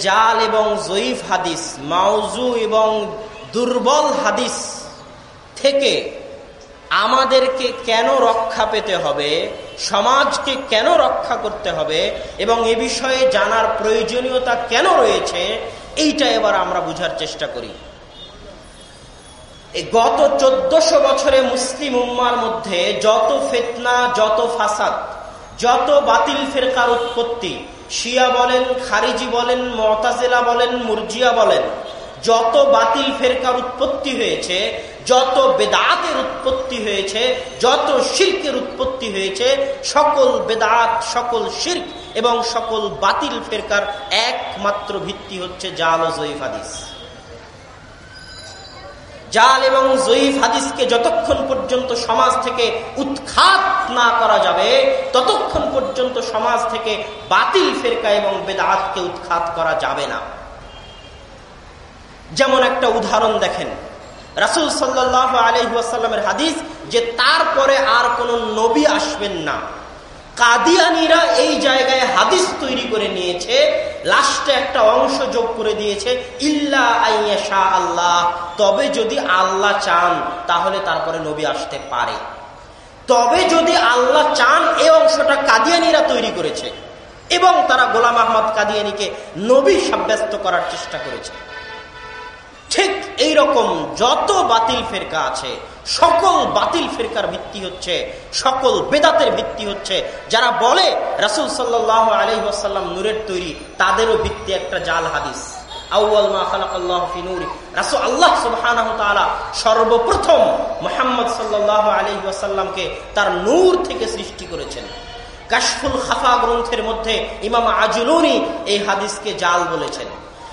জাল এবং জয়ীফ হাদিস মাউজু এবং দুর্বল হাদিস থেকে আমাদেরকে কেন রক্ষা পেতে হবে? সমাজকে কেন রক্ষা করতে হবে? এবং এ বিষয়ে জানার প্রয়োজনীয়তা কেন রয়েছে? এইটা এবার আমরা বুঝার চেষ্টা করি। গত চোদ্দশো বছরে মুসলিম উম্মার মধ্যে যত ফেতনা, যত ফাসাদ, যত বাতিল ফেরকার উৎপত্তি শিয়া বলেন, খারিজি বলেন, মতাজেলা বলেন, মুরজিয়া বলেন, যত বাতিল ফেরকার উৎপত্তি হয়েছে, যত বেদাতের উৎপত্তি হয়েছে, যত শির্কের উৎপত্তি হয়েছে, সকল বেদাত, সকল শির্ক এবং সকল বাতিল ফেরকার একমাত্র ভিত্তি হচ্ছে জাল জয়ীফ হাদিস। জাল এবং জয়ীফ হাদিসকে যতক্ষণ পর্যন্ত সমাজ থেকে উৎখাত না করা যাবে, ততক্ষণ পর্যন্ত সমাজ থেকে বাতিল ফেরকা এবং বেদাতকে উৎখাত করা যাবে না। যেমন একটা উদাহরণ দেখেন, রাসুল সাল্লাহ আলহিহাসাল্লামের হাদিস যে তারপরে আর কোন নবী আসবেন না। কাদিয়ানিরা এই জায়গায় হাদিস তৈরি করে নিয়েছে লাস্টে একটা অংশ যোগ করে দিয়েছে, ইল্লা আইয়া আল্লাহ। তবে যদি আল্লাহ চান, তাহলে তারপরে নবী আসতে পারে। তবে যদি আল্লাহ চান এই অংশটা কাদিয়ানিরা তৈরি করেছে এবং তারা গোলাম আহমদ কাদিয়ানিকে নবী সাব্যস্ত করার চেষ্টা করেছে। ঠিক এই রকম যত বাতিল ফেরকা আছে সকল বাতিল ফেরকার ভিত্তি হচ্ছে, সকল বেদাতের ভিত্তি হচ্ছে। যারা বলে রাসুল সাল্লাহ আলহিহাসাল্লাম নূরের তৈরি, তাদেরও ভিত্তি একটা জাল হাদিস। সর্বপ্রথম মোহাম্মদ সাল্লাহ আলী ওয়াসাল্লামকে তার নূর থেকে সৃষ্টি করেছেন। কাশফুল খাফা গ্রন্থের মধ্যে ইমাম আজুলুনি এই হাদিসকে জাল বলেছেন।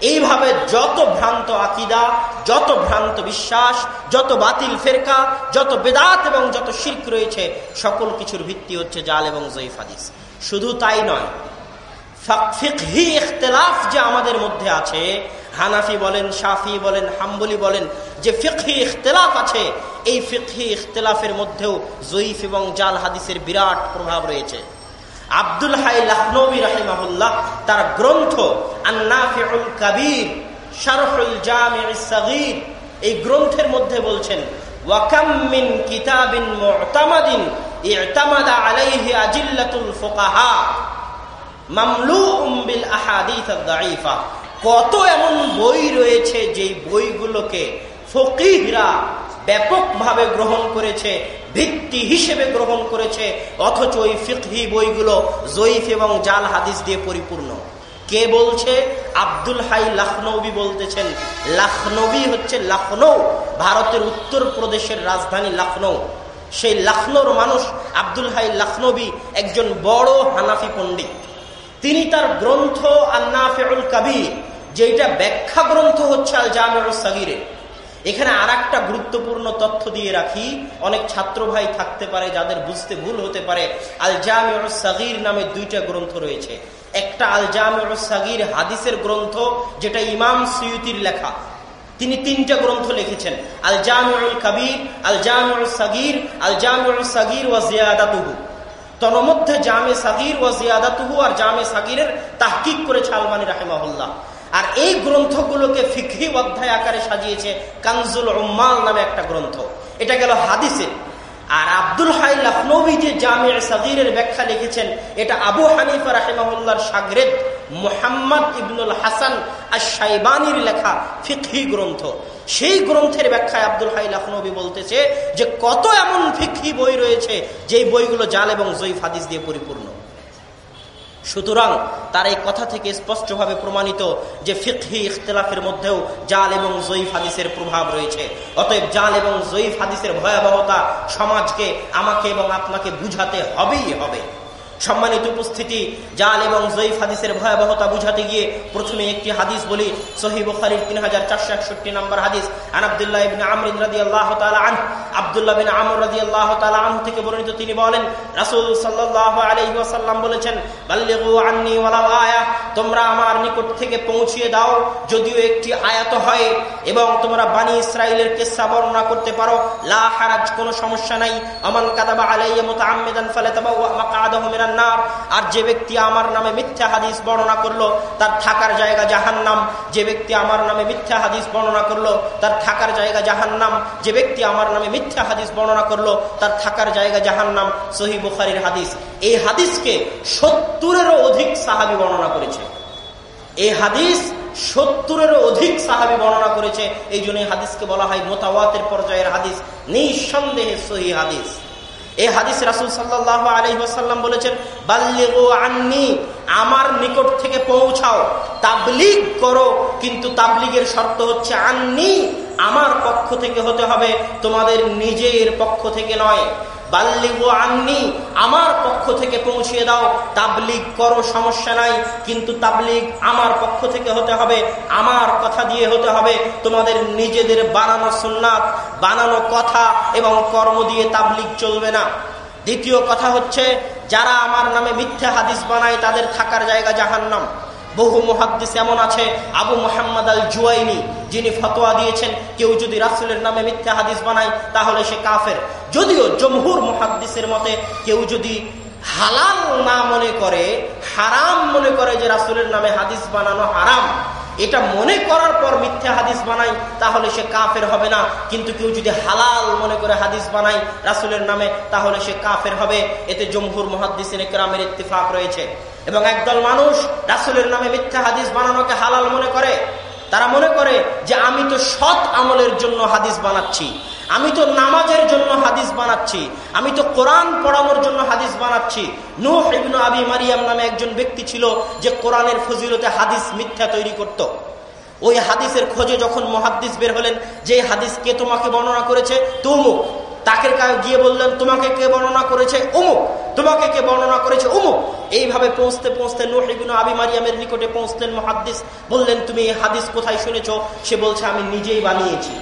এইভাবে যত ভ্রান্ত আকিদা, যত ভ্রান্ত বিশ্বাস, যত বাতিল ফেরকা, যত বেদাত এবং যত শির্ক রয়েছে, সকল কিছুর ভিত্তি হচ্ছে জাল এবং জয়ীফ হাদিস। শুধু তাই নয়, ফিকহি ইখতলাফ যে আমাদের মধ্যে আছে, হানাফি বলেন, শাফি বলেন, হাম্বলি বলেন, যে ফিকহি ইখতলাফ আছে, এই ফিকহি ইখতলাফের মধ্যেও জয়ীফ এবং জাল হাদিসের বিরাট প্রভাব রয়েছে। আব্দুল হাই লখনবী রাহিমাহুল্লাহ, তার গ্রন্থ আন্নাফিউল কাবির, শারহুল জামিউ সাগীর, এই গ্রন্থের মধ্যে বলছেন ওয়াকাম মিন কিতাবিন মুতামাদিন ইতামাদা আলাইহি আজিল্লাতুল ফুকাহা, মামলুউম বিল আহাদিস আদ-দাঈফা। কত এমন বই রয়েছে, যেই বইগুলোকে ফকিহরা ব্যাপকভাবে গ্রহণ করেছে ভিত্তি হিসেবে গ্রহণ করেছে, অথচ ওই ফিকহি বইগুলো জয়ীফ এবং জাল হাদিস দিয়ে পরিপূর্ণ। কে বলছে? আব্দুল হাই লখনৌবি বলতেছেন, লখনৌবি হচ্ছে লখনৌ, ভারতের উত্তর প্রদেশের রাজধানী লখনৌ। সেই লখনৌর মানুষ আব্দুল হাই লখনৌবি একজন বড় হানাফি পণ্ডিত। তিনি তার গ্রন্থ আন্না ফেরুল কাবির যেটা ব্যাখ্যা গ্রন্থ হচ্ছে আল জামের সাগিরে এখানে আর একটা গুরুত্বপূর্ণ তথ্য দিয়ে রাখি। অনেক ছাত্র ভাই থাকতে পারে, যাদের বুঝতে ভুল হতে পারে। আল জামিউর সাগির নামে দুইটা গ্রন্থ রয়েছে। একটা আল জামিউর সাগির হাদিসের গ্রন্থ, যেটা ইমাম সৈয়তির লেখা। তিনি তিনটা গ্রন্থ লিখেছেন। আল জামিউল কাবির আল জামিউর সাগির আল জামিউর সাগির ওয়া জিয়াদাতুহু। তন্মধ্যে জামে সাগির ওয়া জিয়াদাতুহু আর জামে সাগিরের তাহকিক করেছে আলমানি রাহেমাহুল্লাহ। আর এই গ্রন্থগুলোকে ফিকহি অধ্যায় আকারে সাজিয়েছে কানজুল উম্মাল নামে একটা গ্রন্থ। এটা গেল হাদিসে। আর আব্দুল হাই লখনবী যে জামিয়া সাদিরের ব্যাখ্যা লিখেছেন, এটা আবু হানিফা রাহেমাহুল্লার সাগরেদ মোহাম্মদ ইবনুল হাসান আর সাইবানির লেখা ফিকহি গ্রন্থ। সেই গ্রন্থের ব্যাখ্যায় আব্দুল হাই লখনবী বলতেছে যে, কত এমন ফিকহি বই রয়েছে, যেই বইগুলো জাল এবং জৈফ হাদিস দিয়ে পরিপূর্ণ। সুতরাং তার এই কথা থেকে স্পষ্টভাবে প্রমাণিত যে ফিকহি ইখতলাফের মধ্যেও জাল এবং জয়ীফ হাদিসের প্রভাব রয়েছে। অতএব জাল এবং জয়ীফ হাদিসের ভয়াবহতা সমাজকে, আমাকে এবং আপনাকে বুঝাতে হবেই হবে। সম্মানিত উপস্থিতি, জাল এবং জয়ীফ হাদিসের ভয়াবহতা বুঝাতে গিয়ে প্রথমে একটি হাদিস বলি সহি বুখারির তিন হাজার চারশো একষট্টি নম্বর হাদিস। আন আবদুল্লাহ ইবিন আমরিন রাজি আল্লাহ আন আবদুল্লাহ বিন আমর রাজি আল্লাহ আন থেকে বর্ণিত তিনি বলেন, রাসুল সাল্লাহ আলহি বলেছেন আয়া, তোমরা আমার নিকট থেকে পৌঁছিয়ে দাও, যদিও একটি আয়াত হয় এবং তোমরা বানি ইসরায়েলের কেসা বর্ণনা করতে পারো, লা হারাজ, কোনো সমস্যা নাই অমান কাদাবা আলাইয়া মুতাআম্মিদান ফালাতাবা মাকাদাহু মিনাল মিনান্নার আর যে ব্যক্তি আমার নামে মিথ্যা হাদিস বর্ণনা করল, তার থাকার জায়গা জাহান্নাম। যে ব্যক্তি আমার নামে মিথ্যা হাদিস বর্ণনা করল, তার থাকার জায়গা জাহান্নাম। যে ব্যক্তি আমার নামে মিথ্যা হাদিস বর্ণনা করল, তার থাকার জায়গা জাহান্নাম। সহি বুখারির হাদিস। এই হাদিসকে সত্তরেরও অধিক সাহাবি বর্ণনা করেছে। এই হাদিস সত্তরেরও অধিক সাহাবি বর্ণনা করেছে। এই জন্য হাদিসকে বলা হয় মোতাওয়াতের পর্যায়ের হাদিস। নিঃসন্দেহে সহি হাদিস। এই হাদিস রাসুল সাল্লাহ আলহিহাসাল্লাম বলেছেন বাল্যেগো আন্নি, আমার নিকট থেকে পৌঁছাও, তাবলিগ করো, কিন্তু তাবলিগের শর্ত হচ্ছে আন্নি, আমার পক্ষ থেকে হতে হবে তোমাদের নিজের পক্ষ থেকে নয়। আননি, আমার পক্ষ থেকে পৌঁছিয়ে দাও। তাবলিগ করো, সমস্যা নাই, কিন্তু তাবলিগ আমার পক্ষ থেকে হতে হবে, আমার কথা দিয়ে হতে হবে। তোমাদের নিজেদের বানানো সুন্নাত, বানানো কথা এবং কর্ম দিয়ে তাবলিগ চলবে না। দ্বিতীয় কথা হচ্ছে, যারা আমার নামে মিথ্যা হাদিস বানায়, তাদের থাকার জায়গা জাহান্নাম। বহু মহাদ্দিস এমন আছে, আবু মোহাম্মদ আল জুয়াইনি যিনি ফতোয়া দিয়েছেন, কেউ যদি রাসুলের নামে মিথ্যা হাদিস বানায়, তাহলে সে কাফের। যদিও জমহুর মহাদ্দিসের মতে, কেউ যদি হালাল না মনে করে, হারাম মনে করে যে রাসুলের নামে হাদিস বানানো হারাম, এটা মনে করার পর মিথ্যা হাদিস বানাই তাহলে সে কাফের হবে না। কিন্তু কেউ যদি হালাল মনে করে হাদিস বানাই রাসুলের নামে, তাহলে সে কাফের হবে। এতে জমহুর মহাদিসের গ্রামের ইত্তেফাক রয়েছে। এবং একদল মানুষ রাসুলের নামে মিথ্যা হাদিস বানানোকে হালাল মনে করে তারা মনে করে যে আমি তো সৎ আমলের জন্য হাদিস বানাচ্ছি, আমি তো নামাজের জন্য হাদিস বানাচ্ছি, আমি তো কোরআন পড়ানোর জন্য হাদিস বানাচ্ছি। নুহ ইবনু আবি মারিয়াম নামে একজন ব্যক্তি ছিল যে কোরআনের ফজিলতে হাদিস মিথ্যা তৈরি করত। ওই হাদিসের খোঁজে যখন মহাদিস বের হলেন, যে হাদিস কে তোমাকে বর্ণনা করেছে? তুমুক। তাকে গিয়ে বললেন, তোমাকে কে বর্ণনা করেছে? অমুক তোমাকে কে বর্ণনা করেছে? অমুক এইভাবে পৌঁছতে পৌঁছতে নোহিবিন আবি মারিয়ামের নিকটে পৌঁছলেন মহাদ্দিস। বললেন, তুমি এই হাদিস কোথায় শুনেছ? সে বলছে, আমি নিজেই বানিয়েছি।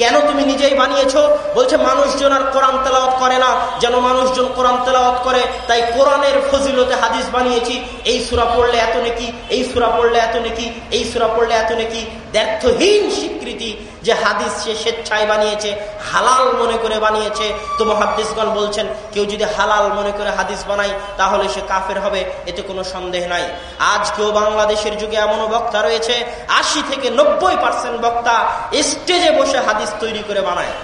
কেন তুমি নিজেই বানিয়েছ? বলছে, মানুষজন আর কোরআন তেলাওয়াত করে না। যেন মানুষজন কোরআন তেলাওয়াত করে, তাই কোরআনের ফজিলতে হাদিস বানিয়েছি। এই সুরা পড়লে এত নাকি, এই সুরা পড়লে এত নাকি, এই সুরা পড়লে এত নেকি। ব্যর্থহীন স্বীকৃতি যে হাদিস সে স্বেচ্ছায় বানিয়েছে, হালাল মনে করে বানিয়েছে। তো মহাদিসগণ বলছেন, কেউ যদি হালাল মনে করে হাদিস বানায়, তাহলে সে কাফের হবে, এতে কোনো সন্দেহ নাই। আজ কেউ বাংলাদেশের যুগে এমনও বক্তা রয়েছে, আশি থেকে নব্বই পার্সেন্ট বক্তা স্টেজে বসে হাদিস তৈরি করে বানায়।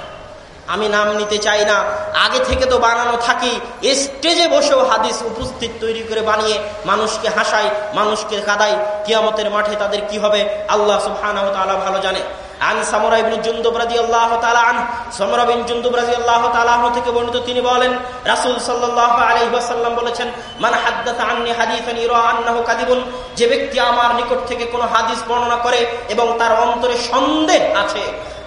আমি নাম নিতে চাই না, আগে থেকে তো বানানো থাকি। স্টেজে বসেও হাদিস উপস্থিত তৈরি করে বানিয়ে মানুষকে হাসায়, মানুষকে কাদাই কিয়ামতের মাঠে তাদের কি হবে? আল্লাহ সুবহানাহু ভালো জানে। আন আন থেকে বর্ণিত তিনি বলেন, রাসূল সাল্লাল্লাহু বলেছেন, মান যে ব্যক্তি আমার নিকট থেকে কোনো হাদিস বর্ণনা করে এবং তার অন্তরে সন্দেহ আছে,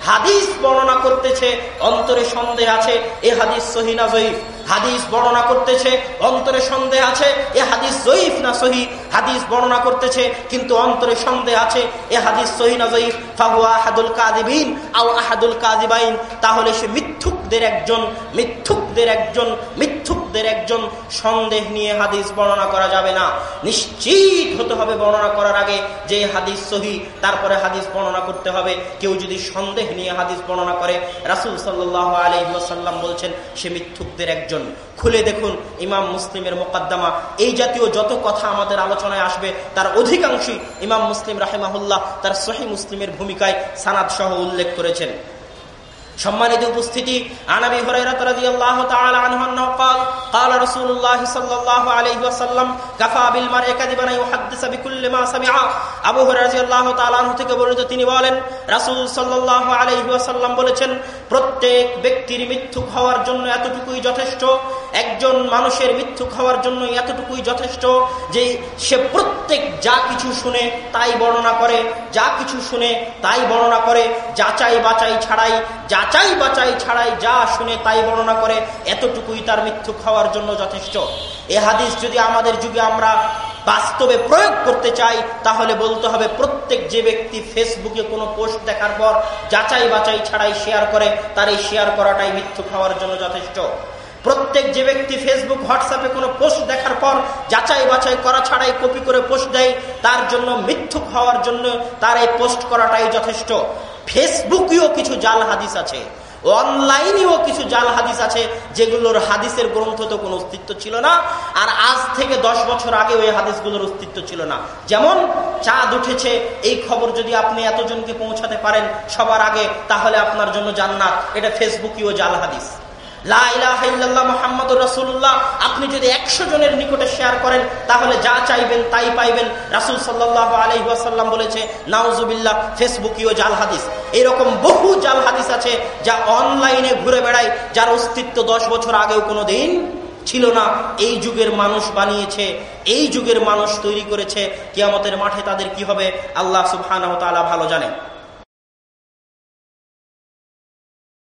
হাদিস বর্ণনা করতেছে, অন্তরে সন্দেহ আছে, এ হাদিস সহিনা জয়ীফ? হাদিস বর্ণনা করতেছে, অন্তরে সন্দেহ আছে, এ হাদিস জয়ীফ না সহি? হাদিস বর্ণনা করতেছে, কিন্তু অন্তরে সন্দেহ আছে, এ হাদিস সহি না জয়ীফ? ফাহুয়া আহাদুল কাজিবিন আও আহাদুল কাজিবাইন তাহলে সে মিথ্যুকদের একজন মিথ্যুকদের একজন মিথ্যুকদের একজন সন্দেহ নিয়ে হাদিস বর্ণনা করা যাবে না। নিশ্চিত হতে হবে বর্ণনা করার আগে যে হাদিস সহি, তারপরে হাদিস বর্ণনা করতে হবে। কেউ যদি সন্দেহ নিয়ে হাদিস বর্ণনা করে, রাসুল সাল্লাহ আলহিহাসাল্লাম বলছেন, সে মিথ্যুকদের একজন। খুলে দেখুন ইমাম মুসলিমের মোকাদ্দমা। এই জাতীয় যত কথা আমাদের আলোচনায় আসবে, তার অধিকাংশই ইমাম মুসলিম রাহেমাহুল্লাহ তার সহি মুসলিমের ভূমিকায় সানাদ সহ উল্লেখ করেছেন। সম্মানিত উপস্থিতি আনাবি হুরায়রা রাদিয়াল্লাহু তাআলা আনহু আন্নাহু قال قال رسول الله صلى الله عليه وسلم كفى بالمرء كذبا يحدث بكل ما سمع আবু হুরায়রা রাদিয়াল্লাহু তাআলা আনহু থেকে বর্ণিত তিনি বলেন রাসূল সাল্লাল্লাহু আলাইহি ওয়াসাল্লাম বলেছেন প্রত্যেক ব্যক্তির মিথ্যুক হওয়ার জন্য এতটুকুই যথেষ্ট একজন মানুষের মিথ্যুক হওয়ার জন্য এতটুকুই যথেষ্ট যে সে প্রত্যেক যা কিছু শুনে তাই বর্ণনা করে যা কিছু শুনে তাই বর্ণনা করে যাচাই বাচাই ছাড়াই যাচাই বাচাই ছাড়াই যা শুনে তাই বর্ণনা করে, এতটুকুই তার মৃত্যু খাওয়ার জন্য যথেষ্ট। এ হাদিস যদি আমাদের যুগে আমরা বাস্তবে প্রয়োগ করতে চাই, তাহলে বলতে হবে প্রত্যেক যে ব্যক্তি ফেসবুকে কোনো পোস্ট দেখার পর যাচাই বাচাই ছাড়াই শেয়ার করে, তার এই শেয়ার করাটাই মৃত্যু খাওয়ার জন্য যথেষ্ট। প্রত্যেক যে ব্যক্তি ফেসবুক, হোয়াটসঅ্যাপে কোনো পোস্ট দেখার পর যাচাই বাছাই করা ছাড়াই কপি করে পোস্ট দেয়, তার জন্য মিথ্যুক হওয়ার জন্য তার এই পোস্ট করাটাই যথেষ্ট। ফেসবুকেও কিছু জাল হাদিস আছে, অনলাইনেও কিছু জাল হাদিস আছে, যেগুলোর হাদিসের গ্রন্থ তো কোনো অস্তিত্ব ছিল না, আর আজ থেকে দশ বছর আগে ওই হাদিসগুলোর অস্তিত্ব ছিল না। যেমন, চাঁদ উঠেছে, এই খবর যদি আপনি এতজনকে পৌঁছাতে পারেন সবার আগে, তাহলে আপনার জন্য জান্নাত, এটা ফেসবুকীয় জাল হাদিস। আপনি যদি একশো জনের নিকটে শেয়ার করেন, তাহলে যা চাইবেন তাই পাইবেন। রাসুল সাল্লাহ আলহিহাসাল্লাম বলেছে, নাউজুবিল্লাহ ফেসবুকীয় জাল হাদিস। এরকম বহু জাল হাদিস আছে যা অনলাইনে ঘুরে বেড়ায়, যার অস্তিত্ব দশ বছর আগেও কোনো দিন ছিল না। এই যুগের মানুষ বানিয়েছে, এই যুগের মানুষ তৈরি করেছে। কিয়ামতের মাঠে তাদের কি হবে? আল্লাহ সুবহানাহু ভালো জানেন।